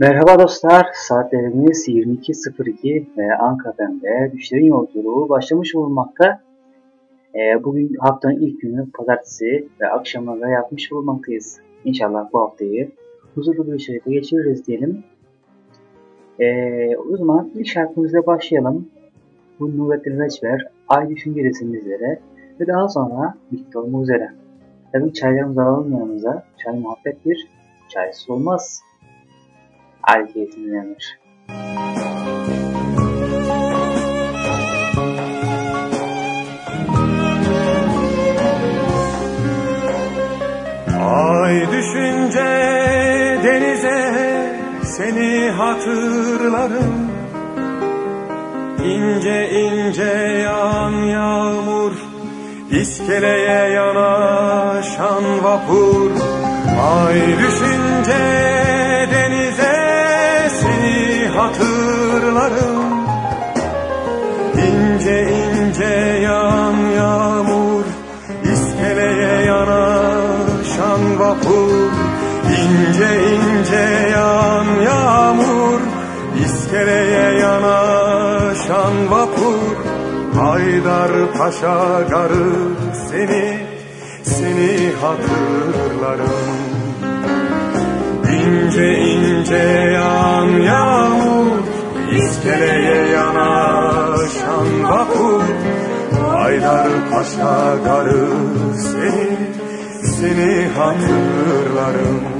Merhaba dostlar, saatlerimiz 22.02 ve Ankara'da Düşlerin Yolculuğu başlamış bulunmakta. E, bugün haftanın ilk günü pazartesi ve akşamında yapmış bulunmaktayız. İnşallah bu haftayı huzurlu bir şekilde geçiririz diyelim. E, o zaman ilk şarkımızla başlayalım. Bu Nurettin Reçber, Ay Düşüncesi bizlere ve daha sonra olmak üzere. Tabii çaylarımızı alalım yanımıza. Çay muhabbettir, çaysız olmaz hareketlenir. Ay düşünce denize seni hatırlarım İnce ince yağan yağmur iskeleye yanaşan vapur Ay düşünce hatırlarım İnce ince yağan yağmur iskeleye yanaşan vapur. İnce ince yağan yağmur iskeleye yanaşan vapur. Haydar Paşa garı seni, seni hatırlarım. İnce ince yan yağmur iskeleye yanaşan vapur Haydar Paşa garı seni, seni hatırlarım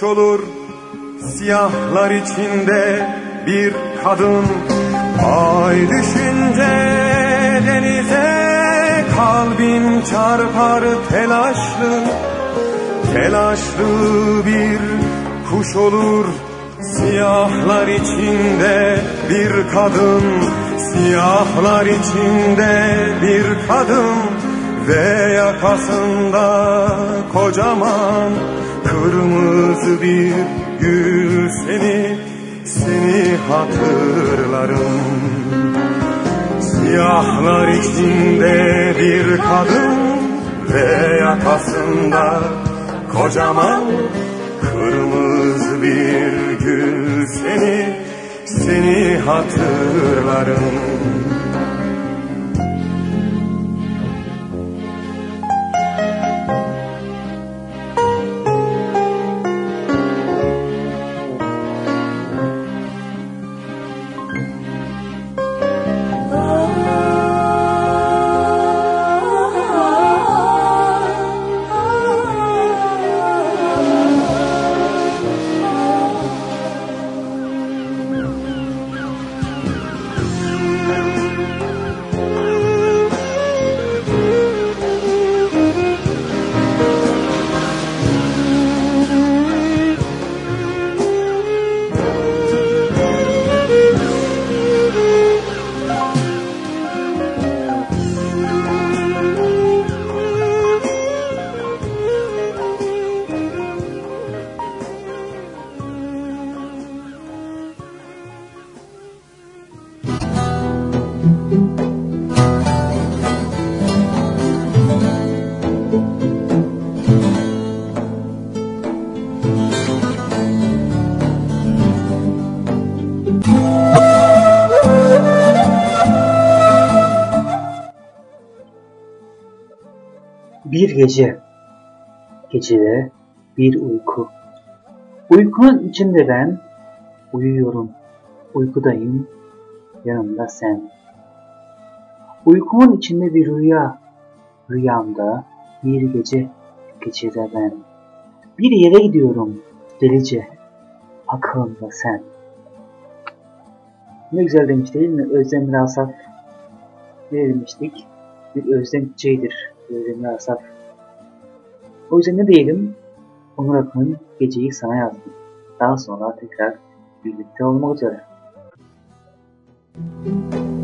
kuş olur. Siyahlar içinde bir kadın. Ay düşünce denize kalbim çarpar telaşlı. Telaşlı bir kuş olur. Siyahlar içinde bir kadın. Siyahlar içinde bir kadın. Ve yakasında kocaman Kırmızı bir gül seni, seni hatırlarım. Siyahlar içinde bir kadın ve yakasında kocaman Kırmızı bir gül seni, seni hatırlarım Bir gece, gecede bir uyku. Uykunun içinde ben uyuyorum, uykudayım, yanımda sen. Uykumun içinde bir rüya, rüyamda bir gece, gecede ben. Bir yere gidiyorum, delice, aklımda sen. Ne güzel demiş değil mi? Özlem Rasaf ne demiştik? Bir özlem çiçeğidir Rasaf. O yüzden ne diyelim? Onur Akın'ın geceyi sana yazdım. Daha sonra tekrar birlikte olmak üzere. Müzik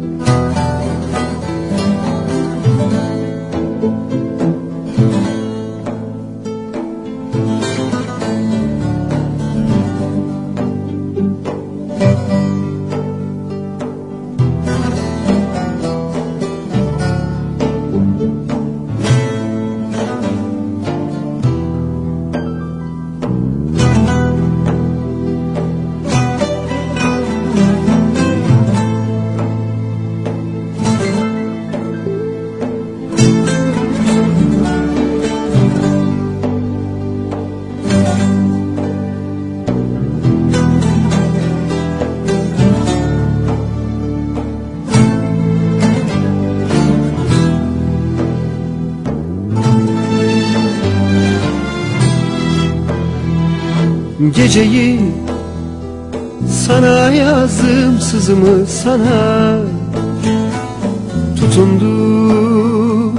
Geceyi sana yazdım sızımı sana Tutundu.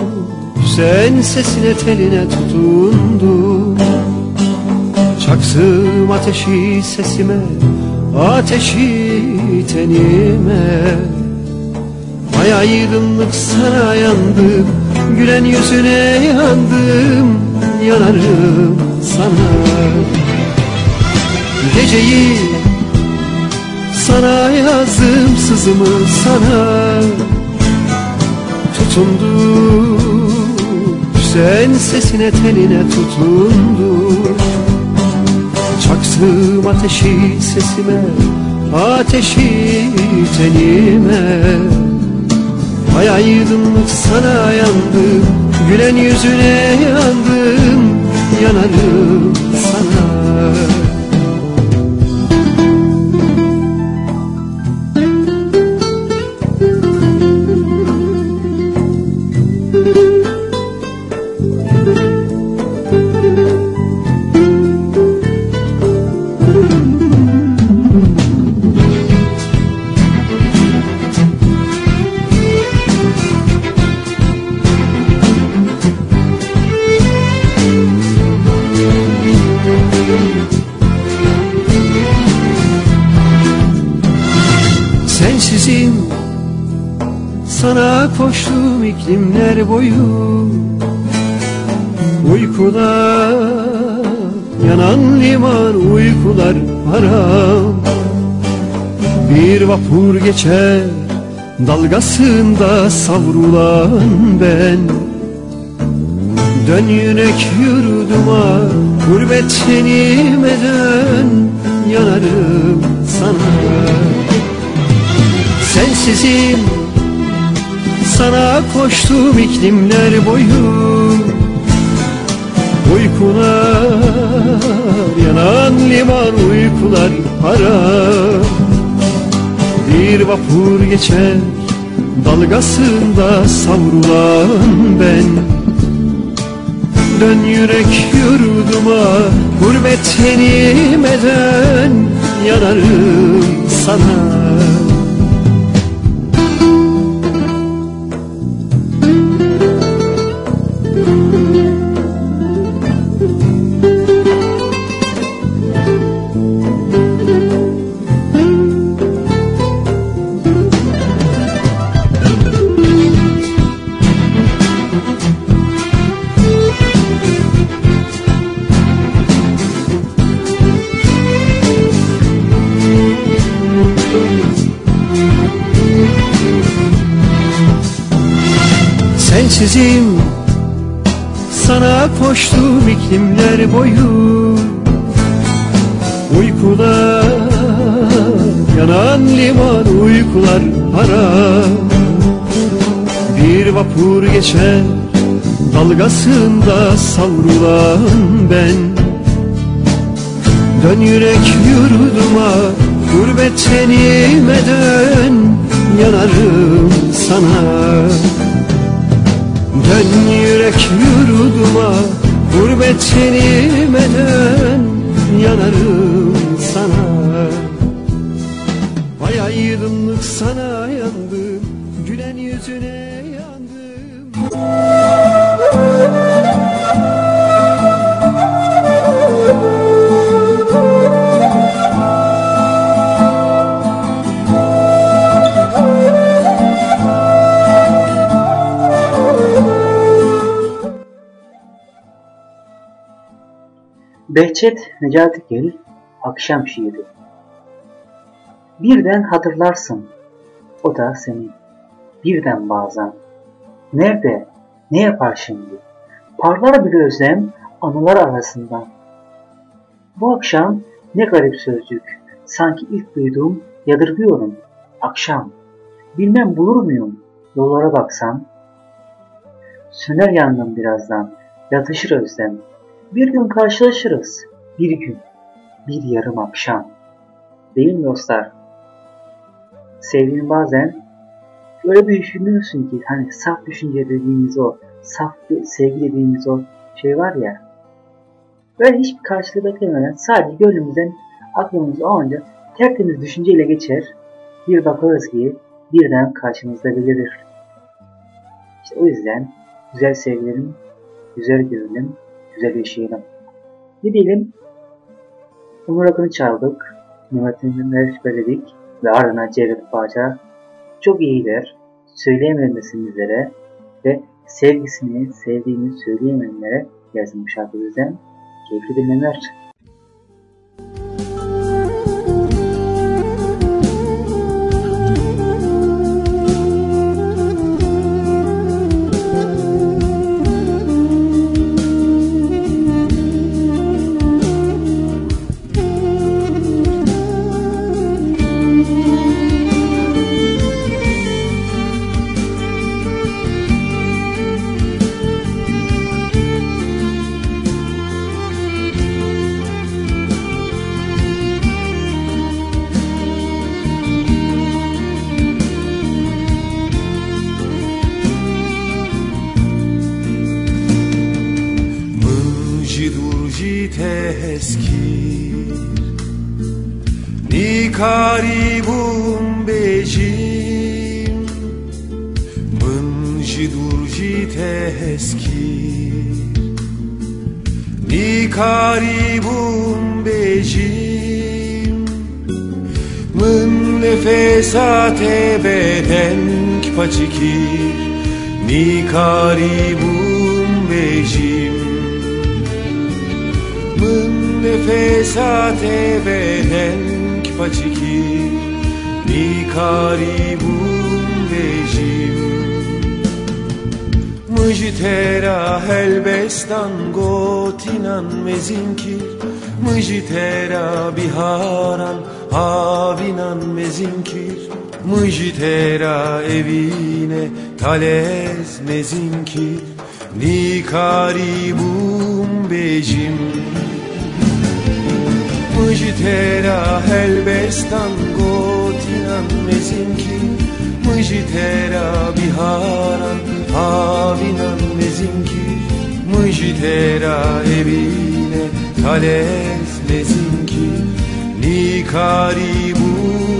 Sen sesine teline tutundu. Çaksım ateşi sesime ateşi tenime. Ay aydınlık sana yandım Gülen yüzüne yandım Yanarım sana Geceyi sana yazdım sızımı sana Tutundu. Sen sesine teline tutundu. Çaksım ateşi sesime ateşi tenime. Ay aydınlık sana yandım Gülen yüzüne yandım Yanarım sana Vapur geçer dalgasında savrulan ben. Dön yürek yurduma gurbet tenime dön Yanarım sana. Sensizim sana koştum iklimler boyu. Uykular yanan liman uykular haram Bir vapur geçer. Dalgasında savrulan ben. Dön yürek yurduma gurbet yenime dön Yanarım sana koştum iklimler boyu. Uykular yanan liman uykular haram Bir vapur geçer Dalgasında savrulan ben. Dön yürek yurduma Gurbet tenime dön Yanarım sana Dön yürek yurduma Gurbet tenime dön Yanarım sana Behçet Necatigil Akşam Şiiri Birden hatırlarsın, o da seni. Birden bazen. Nerede, ne yapar şimdi? Parlar bir özlem anılar arasından. Bu akşam ne garip sözcük, sanki ilk duyduğum yadırgıyorum. Akşam, bilmem bulur muyum, yollara baksam. Söner yandım birazdan, yatışır özlem. Bir gün karşılaşırız. Bir gün. Bir yarım akşam. Değil mi dostlar? Sevdiğin bazen öyle bir düşünüyorsun ki hani saf düşünce dediğimiz o, saf sevgi dediğimiz o şey var ya. Böyle hiçbir karşılığı beklemeden sadece gönlümüzden aklımız o anca tertemiz düşünceyle geçer. Bir bakarız ki birden karşımızda belirir. İşte o yüzden güzel sevgilerin, güzel görelim, güzel yaşayalım. Ne diyelim? Umur Akın'ı çaldık. Nimetini söyledik. Ve ardından Cevdet Bağca çok iyiler. Söyleyememesin bizlere ve sevgisini, sevdiğini söyleyemeyenlere bu şarkı bizden. Keyifli dinlemeler. Nefesate bedenk paçikir Mi karibun bejim. Mın nefesate bedenk paçikir Mi karibun bejim. Mıjtera helbestan gotinan mezinkir Mıjtera biharan Havinan mezinkir Mıjtera evine talez mezinkir Nikaribum bejim. Mıjtera helbestan gotinan mezinkir Mıjtera biharan havinan mezinkir Mıjtera evine talez mezinkir Nikaribum bejim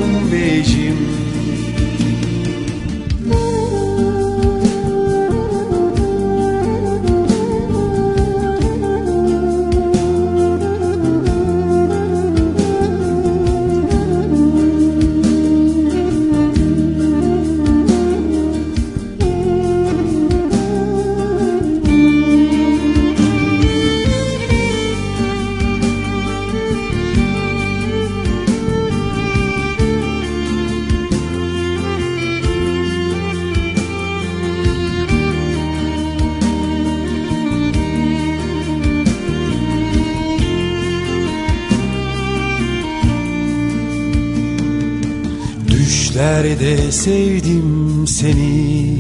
Düşlerde sevdim seni.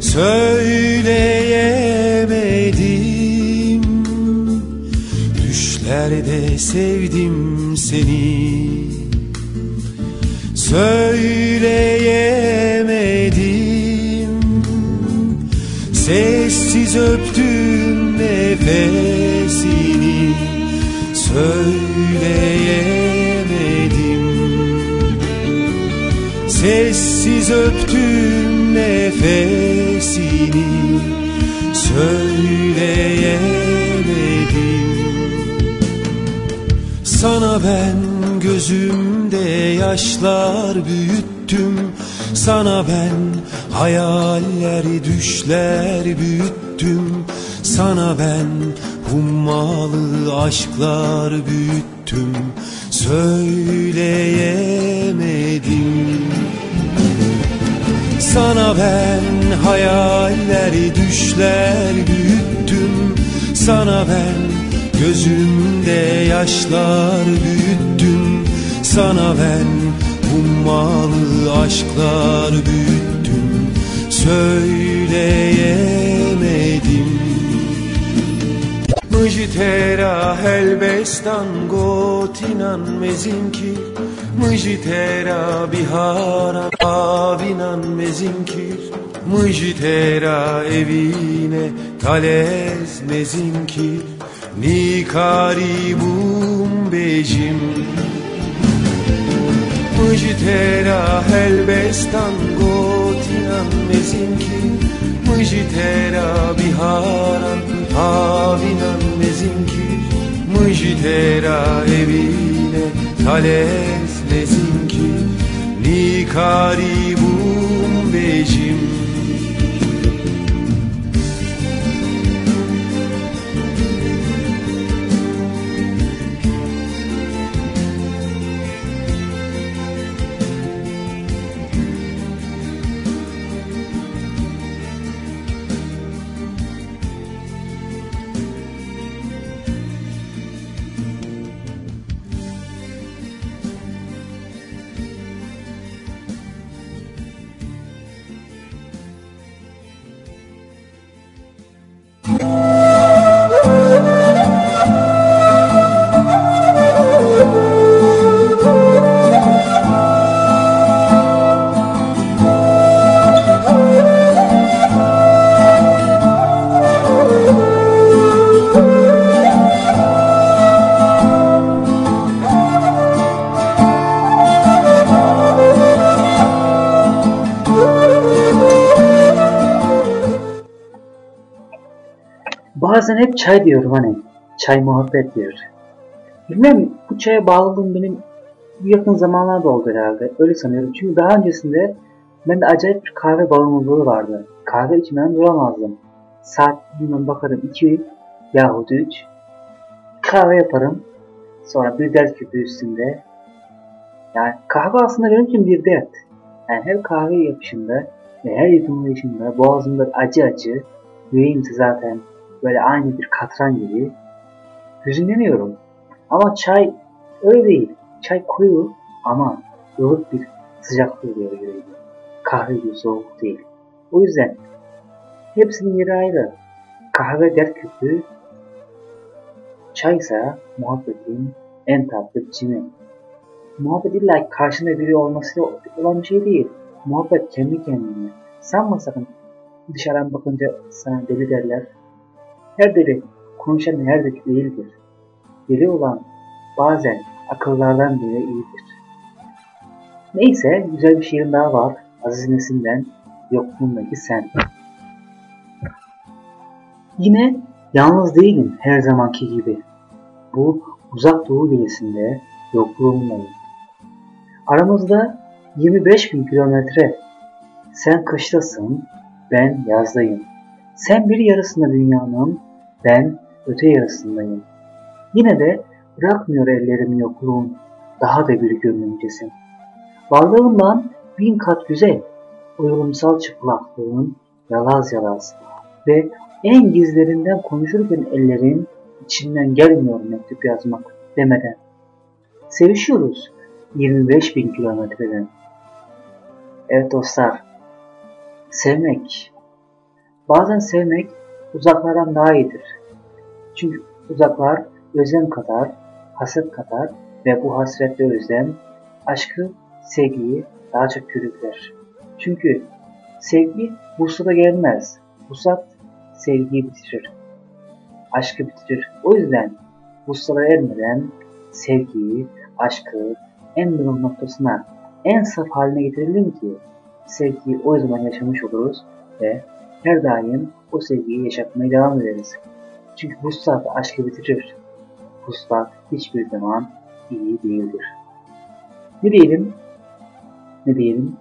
Söyleyemedim. Düşlerde sevdim seni. Söyleyemedim. Sessiz öptüm nefesini. Söyleyemedim Sessiz öptüm nefesini Söyleyemedim. Sana ben gözümde yaşlar büyüttüm Sana ben hayalleri düşler büyüttüm Sana ben hummalı aşklar büyüttüm Söyleyemedim Sana ben hayalleri düşler büyüttüm. Sana ben gözümde yaşlar büyüttüm. Sana ben hummalı aşklar büyüttüm. Söyleyemedim. Mıjitera helbestan gotinan mezinkir Mıjitera biharan avinan mezinkir Mıjitera evine talez mezinkir Nikaribum bejim Mıjitera helbestan gotinan mezinkir Mıjitera biharan avinan mezinkir Mıjitera evine talez mezinkir Nikaribum bejim Bazen hep çay diyorum hani. Çay muhabbet diyor. Bilmem bu çaya bağlılığım benim yakın zamanlarda oldu herhalde. Öyle sanıyorum. Çünkü daha öncesinde bende acayip bir kahve bağımlılığı vardı. Kahve içmeden duramazdım. Saat bilmem bakarım 2 yahut 3. Kahve yaparım. Sonra bir dert küpü üstünde. Yani kahve aslında benim için bir dert. Yani her kahve yapışında ve her yudumlayışında boğazımda acı acı, yüreğimse zaten böyle aynı bir katran gibi hüzünleniyorum. Ama çay öyle değil. Çay koyu ama ılık bir sıcaklığı veriyor yüreğime. Kahve gibi soğuk değil. O yüzden hepsinin yeri ayrı. Kahve dert küpü, çaysa muhabbetin en tatlı biçimi. Muhabbet illa karşında biri olması olan bir şey değil. Muhabbet kendi kendine. Sanma sakın dışarıdan bakınca sana deli derler. Her deli konuşan her deli değildir. Deli olan bazen akıllardan bile iyidir. Neyse güzel bir şiirin daha var. Aziz Nesin'den Yokluğundaki Sen. Yine yalnız değilim her zamanki gibi. Bu uzak doğu gecesinde yokluğumdayım. Aramızda 25 bin kilometre. Sen kıştasın, ben yazdayım. Sen bir yarısında dünyanın, ben öte yarısındayım. Yine de bırakmıyor ellerimi yokluğun, daha da bir gömülcesin. Varlığından bin kat güzel, uyumsal çıplaklığın yalaz yalaz ve en gizlerinden konuşurken ellerin içinden gelmiyor mektup yazmak demeden. Sevişiyoruz 25 bin kilometreden. Evet dostlar, sevmek Bazen sevmek uzaklardan daha iyidir. Çünkü uzaklar özlem kadar, hasret kadar ve bu hasret ve özlem aşkı, sevgiyi daha çok körükler. Çünkü sevgi vuslata gelmez. Vuslat sevgiyi bitirir. Aşkı bitirir. O yüzden vuslata ermeden sevgiyi, aşkı en doğru noktasına, en saf haline getirelim ki sevgiyi o zaman yaşamış oluruz ve her daim o sevgiyi yaşatmaya devam ederiz. Çünkü vuslat aşkı bitirir. Vuslat hiçbir zaman iyi değildir. Ne diyelim? Ne diyelim?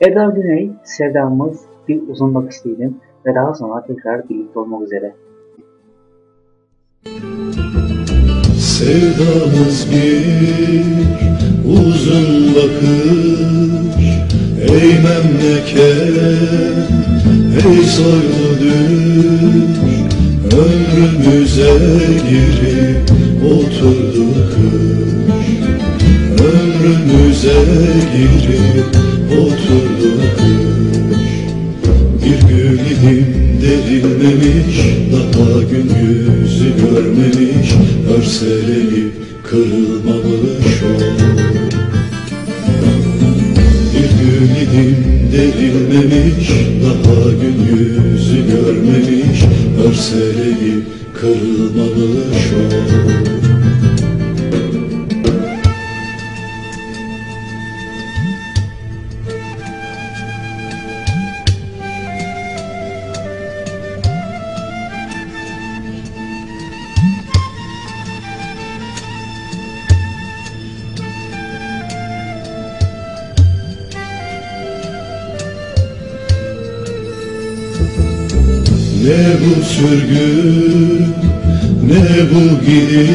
Erdal Güney, sevdamız bir uzun bakış diyelim ve daha sonra tekrar birlikte olmak üzere. Sevdamız bir uzun bakış Ey memleket, ey soylu düş Ömrümüze girip oturdu kış. Ömrümüze girip oturdu kış. Bir gül idim derilmemiş Daha gün yüzü görmemiş Örselenip kırılmamış o idim derilmemiş Daha gün yüzü görmemiş. Örselenip kırılmamış o Deus.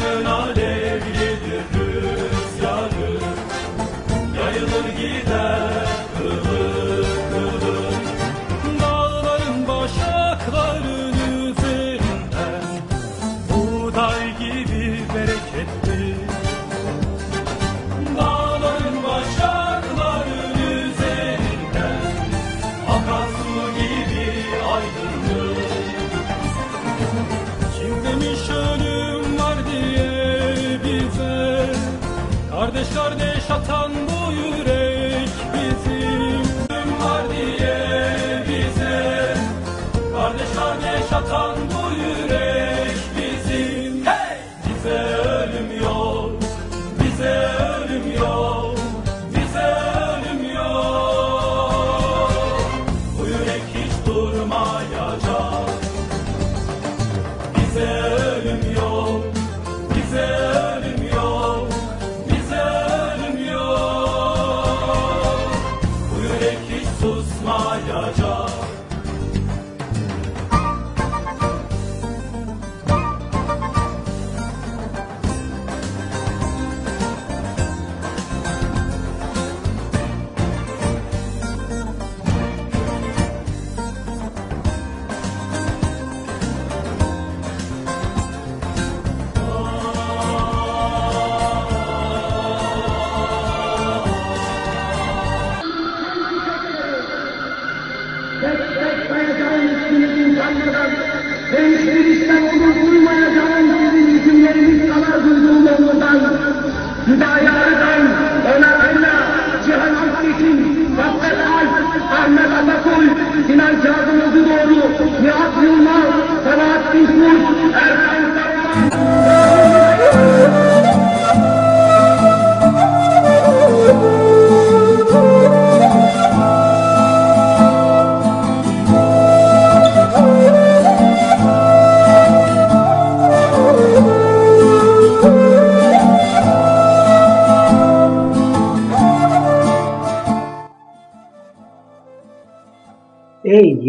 Yarının acı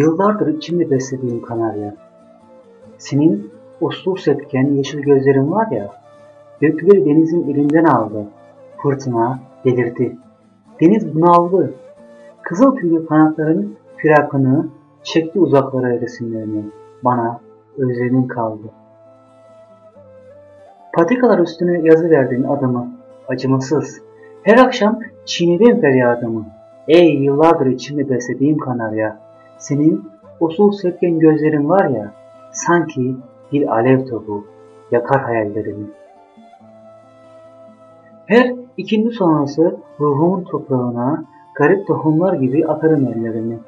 yıllardır içimde beslediğim kanarya. Senin uslu sepken yeşil gözlerin var ya, gökleri denizin elinden aldı. Fırtına delirdi. Deniz bunaldı. Kızıl tüylü kanatların firakını çekti uzaklara resimlerini. Bana özlemin kaldı. Patikalar üstüne yazı verdin adımı, acımasız. Her akşam çiğnedim feryadımı. Ey yıllardır içimde beslediğim kanarya, senin usul sepken gözlerin var ya, sanki bir alev topu yakar hayallerimi. Her ikindi sonrası ruhumun toprağına garip tohumlar gibi atarım ellerimi.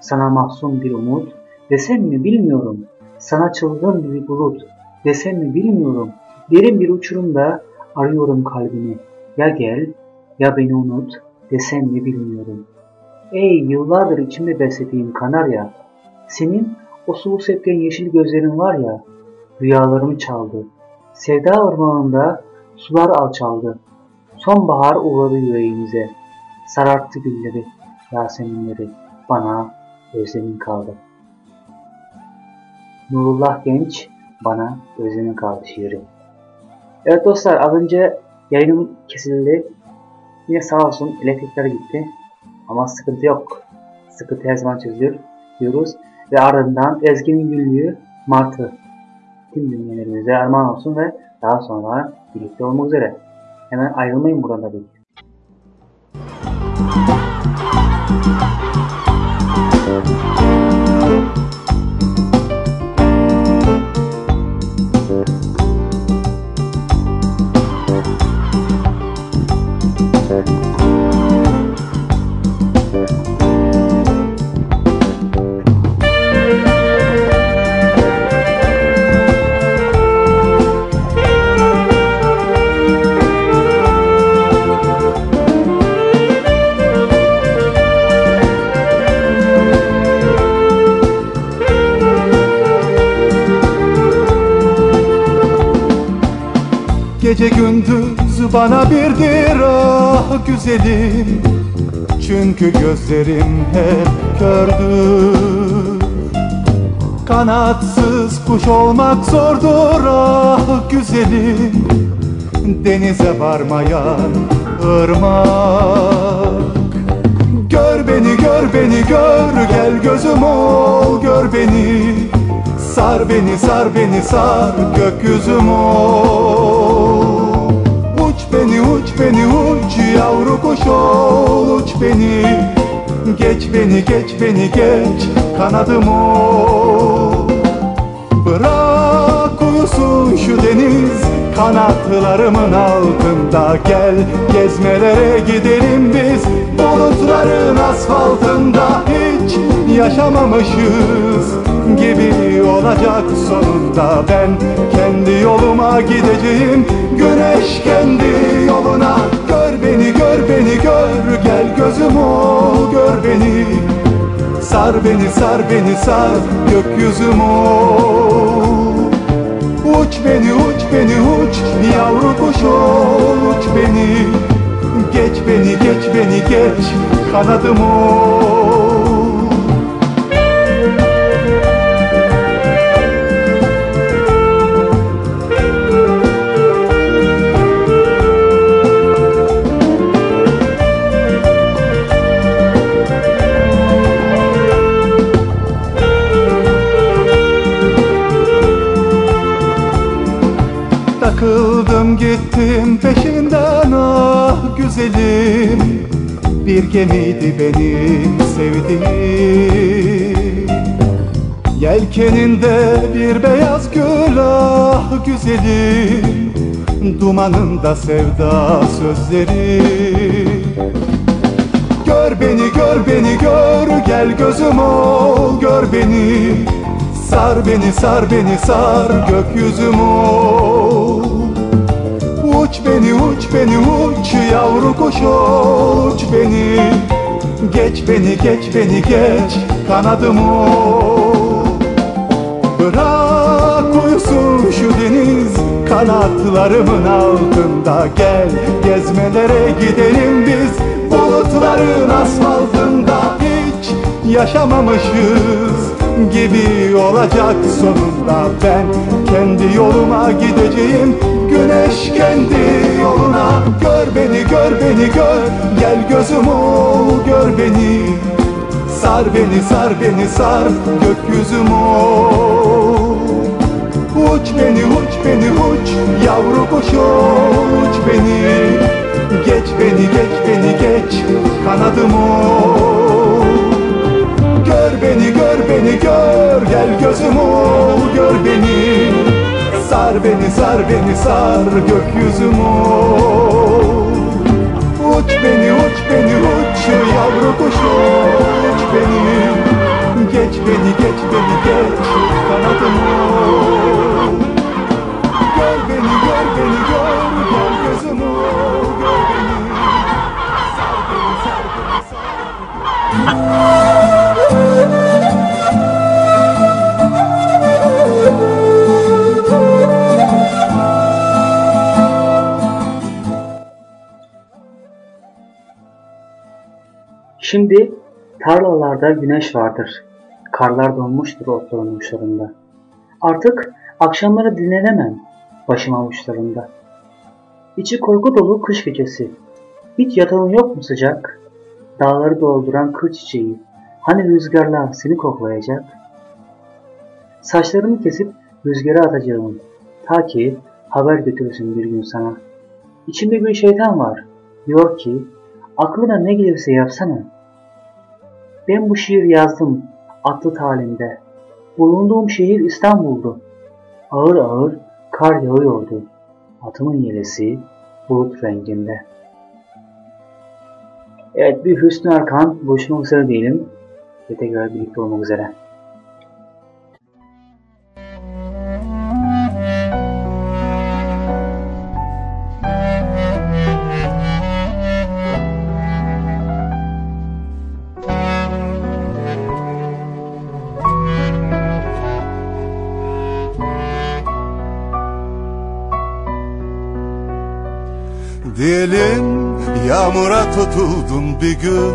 Sana mahzun bir umut, desem mi bilmiyorum. Sana çılgın bir bulut, desem mi bilmiyorum. Derin bir uçurumda arıyorum kalbini. Ya gel ya beni unut desem mi bilmiyorum. Ey yıllardır içimde beslediğim kanarya, senin o sulu sepken yeşil gözlerin var ya, rüyalarımı çaldı. Sevda ormanında sular alçaldı. Sonbahar uğradı yüreğimize. Sararttı gülleri, yaseminleri. Bana özlemin kaldı. Nurullah Genç bana özlemin kaldı şiiri. Evet dostlar az önce yayınım kesildi. Yine sağ olsun elektrikler gitti. Ama sıkıntı yok. Sıkıntı her zaman çözülür diyoruz. Ve ardından Ezgi'nin günlüğü Martı. Tüm dinleyenlerimize armağan olsun ve daha sonra birlikte olmak üzere. Hemen ayrılmayın buradan tabii ki. Bana birdir ah güzelim. Çünkü gözlerim hep kördür. Kanatsız kuş olmak zordur ah güzelim. Denize varmayan ırmak. Gör beni gör beni gör gel gözüm ol gör beni. Sar beni sar beni sar gökyüzüm ol uç beni uç yavru kuş ol uç beni. Geç beni geç beni geç kanadım ol. Bırak uyusun şu deniz kanatlarımın altında Gel. Gezmelere gidelim biz bulutların asfaltında Hiç yaşamamışız gibi olacak sonunda. Ben kendi yoluma gideceğim. Güneş kendi yoluna. Gör beni gör beni gör. Gel gözüm ol gör beni. Sar beni sar beni sar Gökyüzüm ol. Uç beni uç beni uç. Yavru kuş ol uç beni. Geç beni geç beni geç. Kanadım ol Takıldım gittim peşinden ah güzelim. Bir gemiydi benim sevdiğim. Yelkeninde bir beyaz gül ah güzelim. Dumanında sevda sözleri. Gör beni gör beni gör gel gözüm ol. Gör beni Sar beni sar beni sar gökyüzüm ol Uç beni uç beni uç yavru ol uç beni. Geç beni geç beni geç kanadım ol. Bırak uyusun şu deniz kanatlarımın altında. Gel gezmelere gidelim biz bulutların asfaltında. Hiç yaşamamışız gibi olacak sonunda. Ben kendi yoluma gideceğim. Güneş kendi yoluna Gör beni gör beni gör. Gel gözüm ol gör beni. Sar beni sar beni sar Gökyüzüm ol. Uç beni uç beni uç. Yavru kuş ol uç beni. Geç beni geç beni geç. Kanadım ol beni gör Gel gözüm ol gör beni. Sar beni sar beni sar Gökyüzüm ol. Uç beni uç beni uç Yavru kuş uç beni. Geç beni geç beni geç Kanadım ol Gör beni gör beni gör Gel gözüm gör beni. Sar beni sar beni sar Şimdi tarlalarda güneş vardır. Karlar donmuştur otların uçlarında. Artık akşamları dinlenemem başım avuçlarında. İçi korku dolu kış gecesi. Hiç yatağın yok mu sıcak? Dağları dolduran kır çiçeği. Hani rüzgarla seni koklayacak? Saçlarımı kesip rüzgara atacağım. Ta ki haber götürsün bir gün sana. İçimde bir şeytan var. Diyor ki aklına ne gelirse yapsana. Ben bu şiir yazdım atlı talimde. Bulunduğum şehir İstanbul'du. Ağır ağır kar yağıyordu. Atımın yelesi bulut renginde. Evet bir Hüsnü Arkan buluşmak üzere diyelim ve tekrar birlikte olmak üzere. Diyelim yağmura tutuldun bir gün.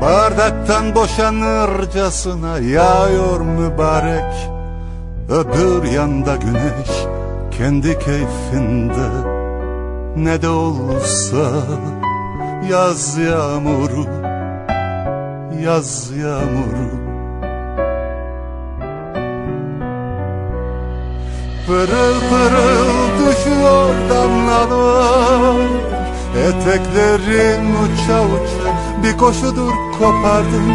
Bardaktan boşanırcasına yağıyor mübarek. Öbür yanda güneş kendi keyfinde. Ne de olsa yaz yağmuru Yaz yağmuru Pırıl pırıl düşüyor damlalar. Eteklerin uça uça bir koşudur kopardın.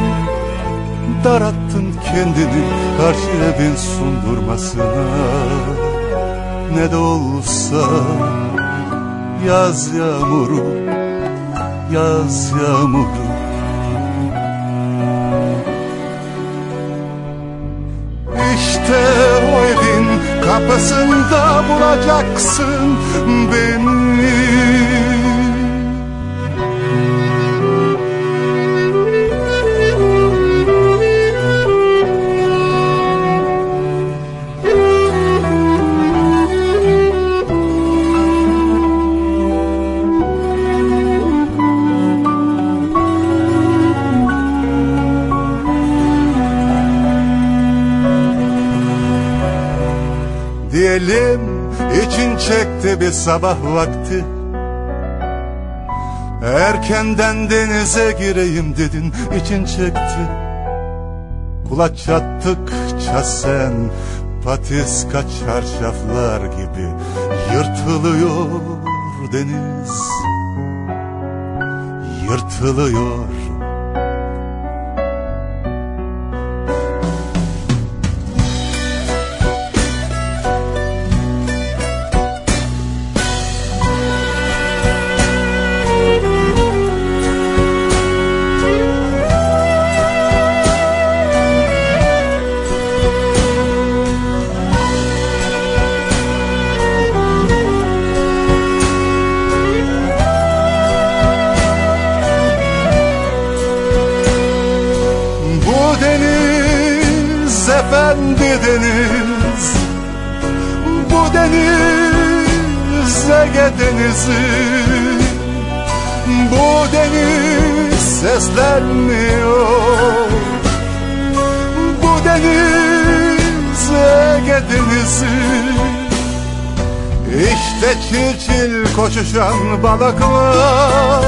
Darattın kendini karşı evin sundurmasına. Ne de olsa yaz yağmuru Yaz yağmuru kapısında bulacaksın beni çekti bir sabah vakti. Erkenden denize gireyim dedin için çekti. Kulaç çattıkça sen patiska çarşaflar gibi. Yırtılıyor deniz Yırtılıyor Denizi Bu deniz seslenmiyor. Bu deniz Ege denizi İşte çil çil koşuşan balıklar.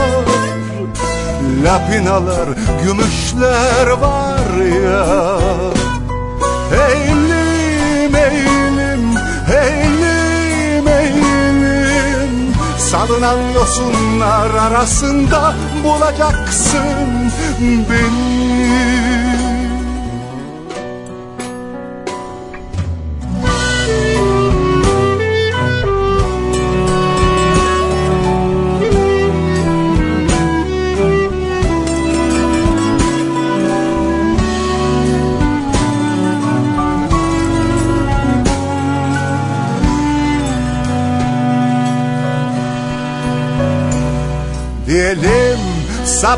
Lapinalar, gümüşler var ya. Eğilim, eğilim, eğilim Salınan yosunlar arasında bulacaksın beni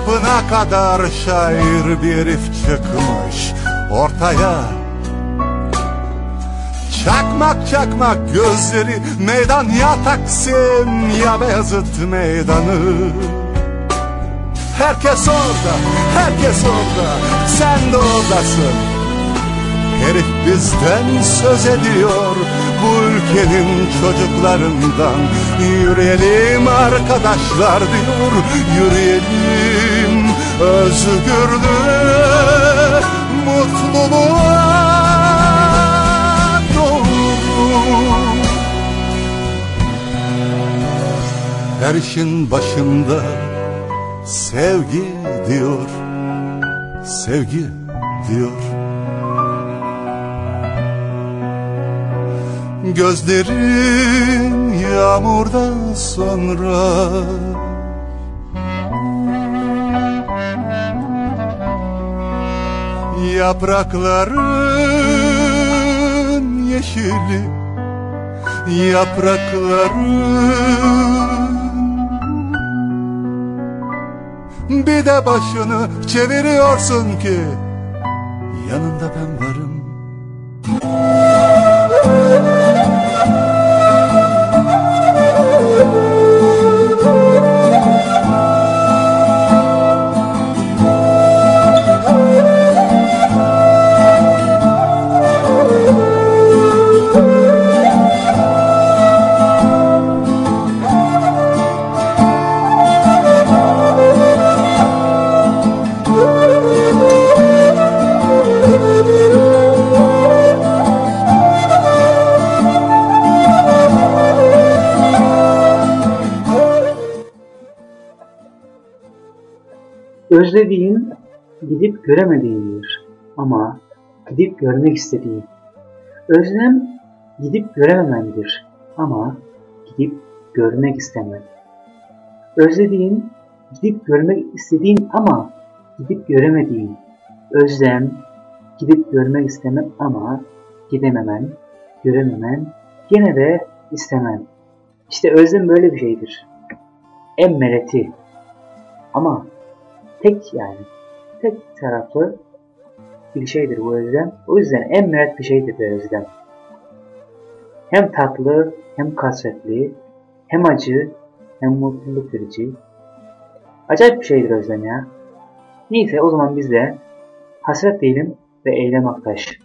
sapına kadar şair bir herif çıkmış ortaya. Çakmak çakmak gözleri meydan ya Taksim ya Beyazıt meydanı. Herkes orada, herkes orada, sen de oradasın herif bizden söz ediyor. Bu ülkenin çocuklarından Yürüyelim arkadaşlar diyor. Yürüyelim özgürlüğe Mutluluğa doğru. Her işin başında sevgi diyor. Sevgi diyor Gözlerin yağmurdan sonra Yaprakların yeşili Yaprakların Bir de başını çeviriyorsun ki Yanında ben varım Özlediğin gidip göremediğindir ama gidip görmek istediğin. Özlem gidip görememendir ama gidip görmek istemen. Özlediğin gidip görmek istediğin ama gidip göremediğin. Özlem gidip görmek istemen ama gidememen, görememen, gene de istemen. İşte özlem böyle bir şeydir. En meleti. Ama tek yani tek taraflı bir şeydir bu özlem. O yüzden en meret bir şeydir bu özlem. Hem tatlı hem kasvetli hem acı hem mutluluk verici. Acayip bir şeydir özlem ya. Neyse o zaman biz de hasret diyelim ve eylem aktaş.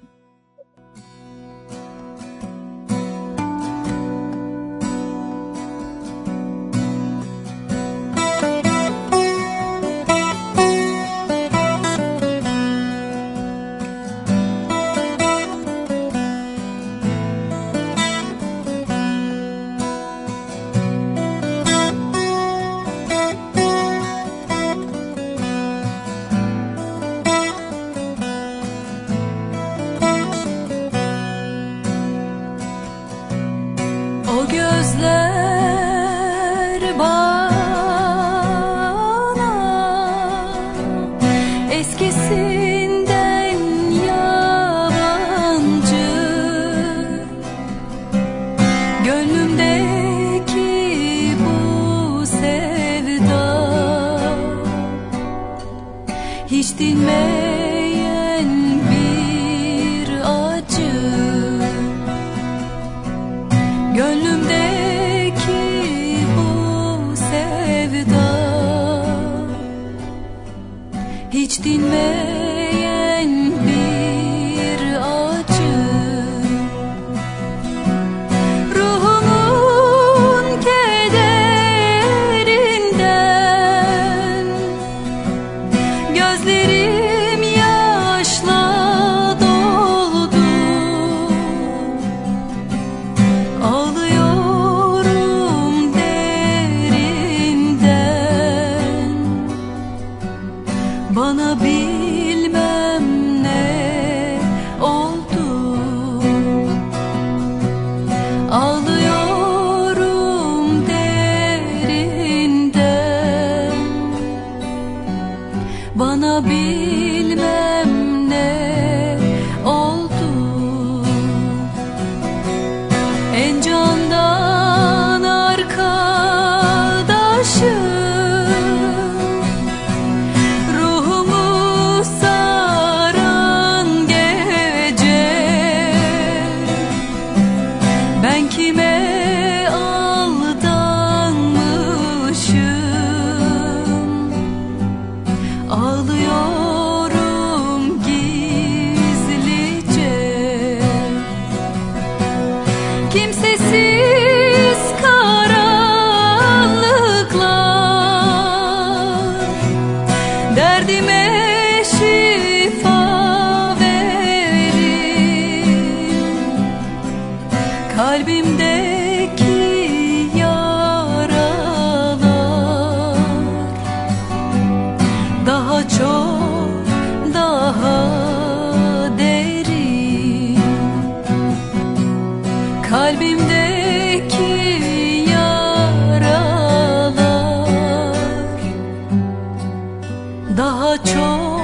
Daha çok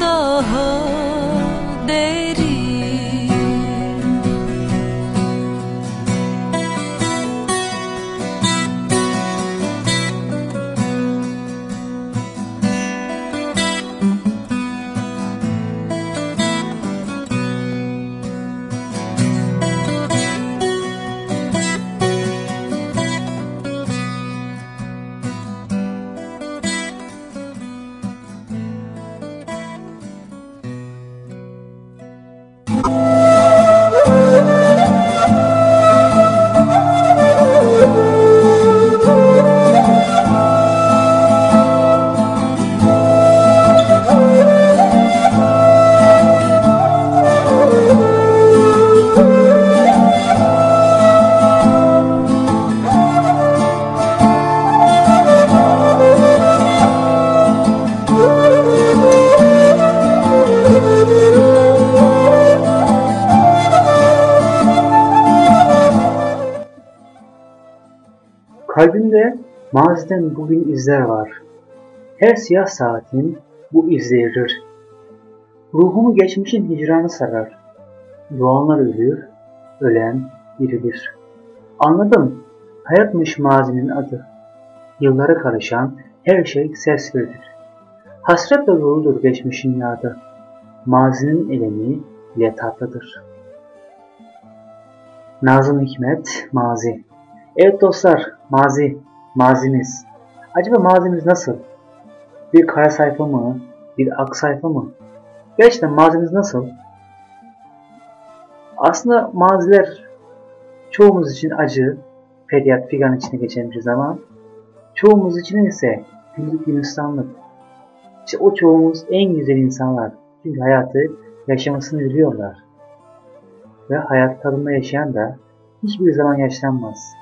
daha değil Kalbimde maziden bugün izler var. Her siyah saatin bu izleyirir. Ruhumu geçmişin hicranı sarar. Doğanlar ölür, ölen dirilir. Anladım, hayatmış mazinin adı. Yıllara karışan her şey ses verir. Hasretle doludur geçmişin yadı. Mazinin elemi bile tatlıdır. Nazım Hikmet, Mazi Evet dostlar, mazi, mazimiz. Acaba mazimiz nasıl? Bir kara sayfa mı? Bir ak sayfa mı? Gerçekten mazimiz nasıl? Aslında maziler çoğumuz için acı, feryat figan içine geçen bir zaman. Çoğumuz için ise güllük gülistanlık. İşte o çoğumuz en güzel insanlar. Çünkü hayatı yaşamasını biliyorlar. Ve hayat tadında yaşayan da hiçbir zaman yaşlanmaz.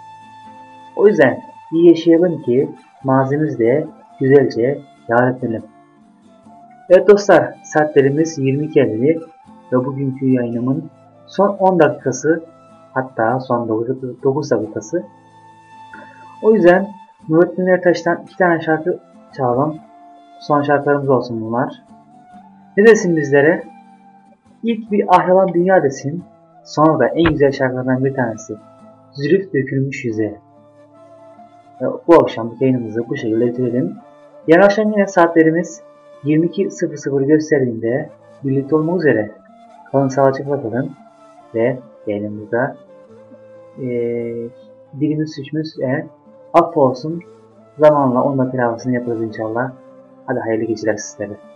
O yüzden iyi yaşayalım ki mazimiz de güzelce yar edelim. Evet dostlar saatlerimiz 22.50 ve bugünkü yayınımın son 10 dakikası hatta son 9 dakikası. O yüzden Nurettin Ertaş'tan iki tane şarkı çalalım. Son şarkılarımız olsun bunlar. Ne desin bizlere? İlk bir ah yalan dünya desin. Sonra da en güzel şarkılardan bir tanesi. Zülüf dökülmüş yüze. Bu akşam yayınımızı bu şekilde bitirelim. Yarın akşam yine saatlerimiz 22.00 gösterdiğinde birlikte olmak üzere. Kalın sağlıcakla kalın ve yayınımızda e, dilimiz suçumuz eğer affolsun zamanla onunla teravasını yaparız inşallah. Hadi hayırlı geceler sizlere.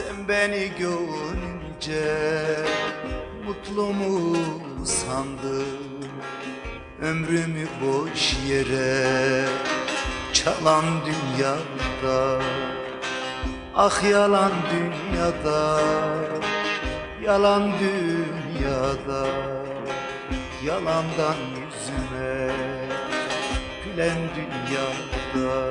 Sen beni görünce Mutlu mu sandın? Ömrümü boş yere Çalan dünyada Ah yalan dünyada Yalan dünyada Yalandan yüzüme Gülen dünyada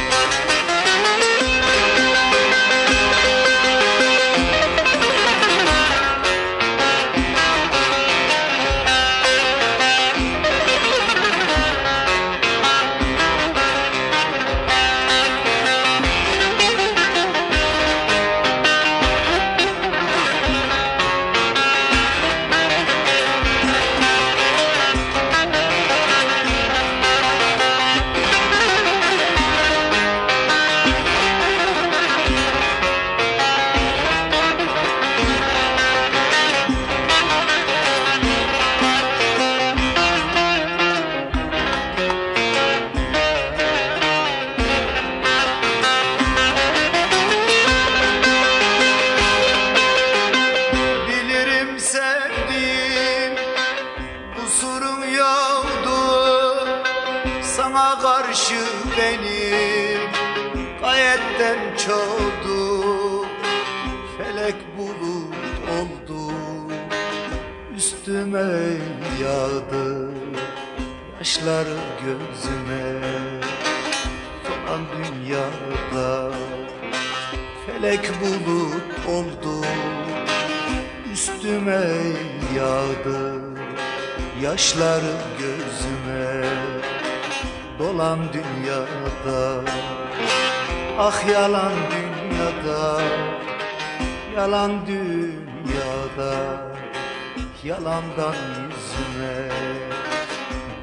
yalandan yüzüme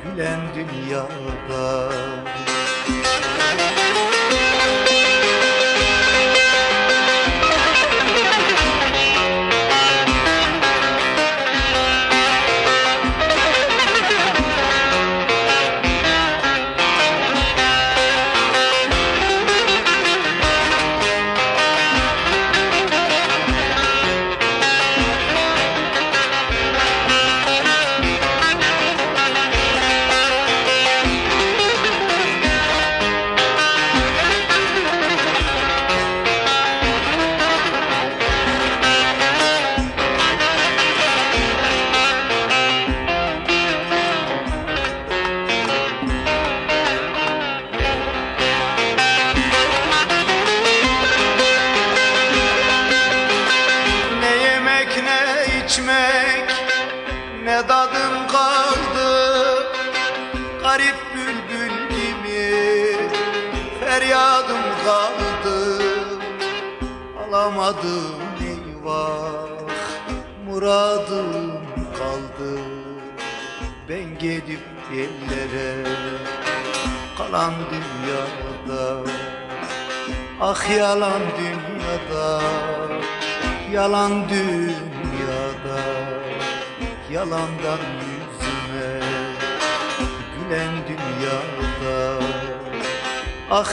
Gülen dünyada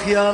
ya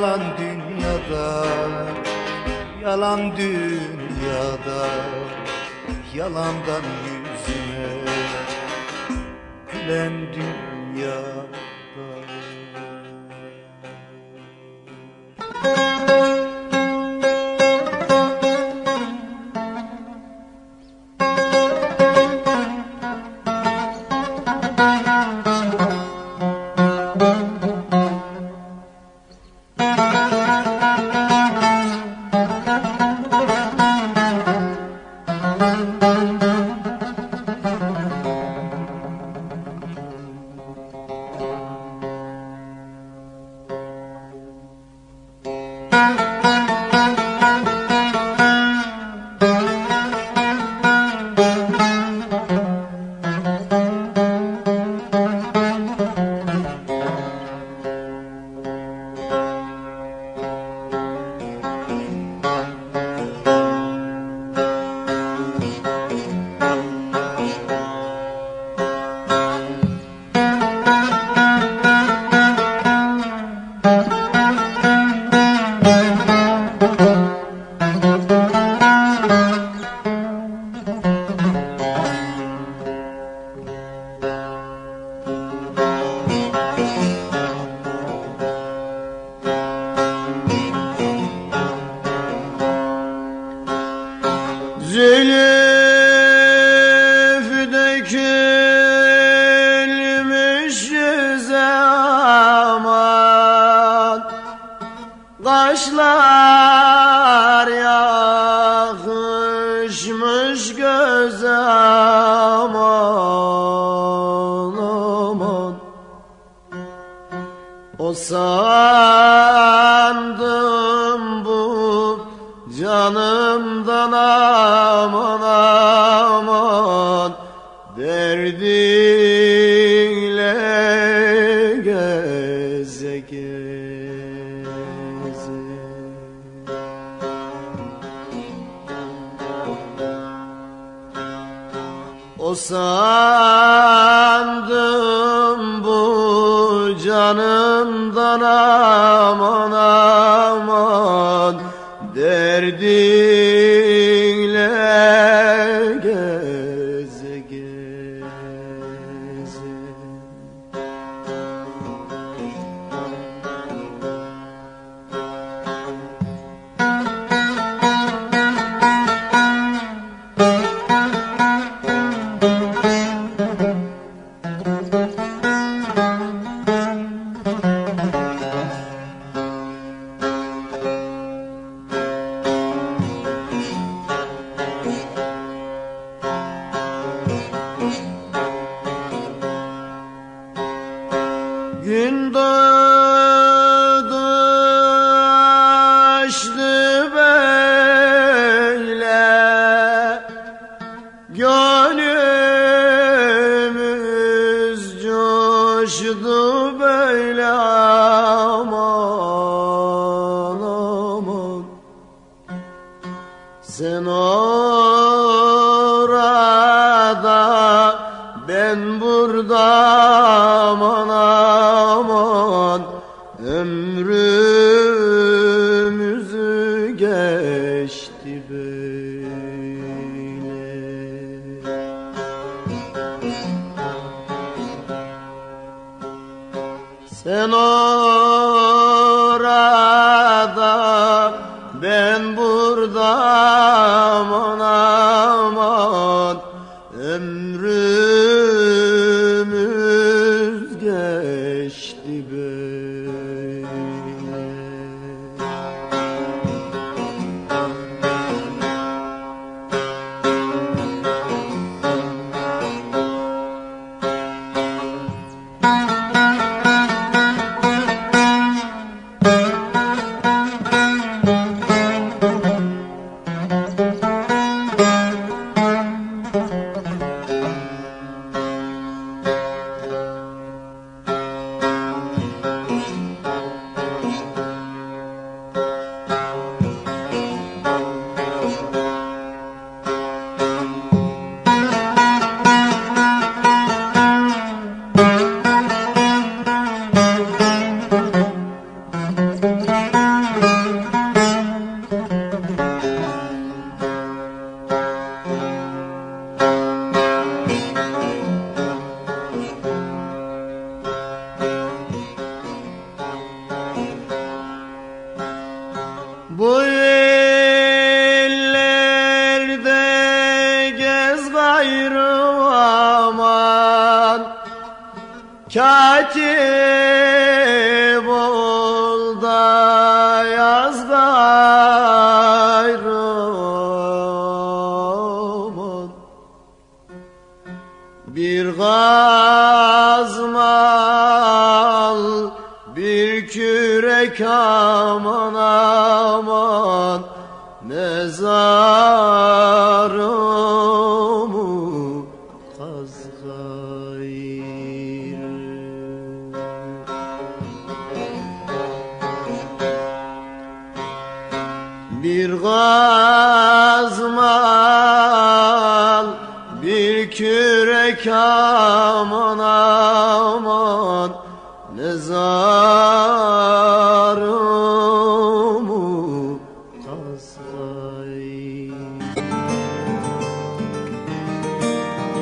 Derdinle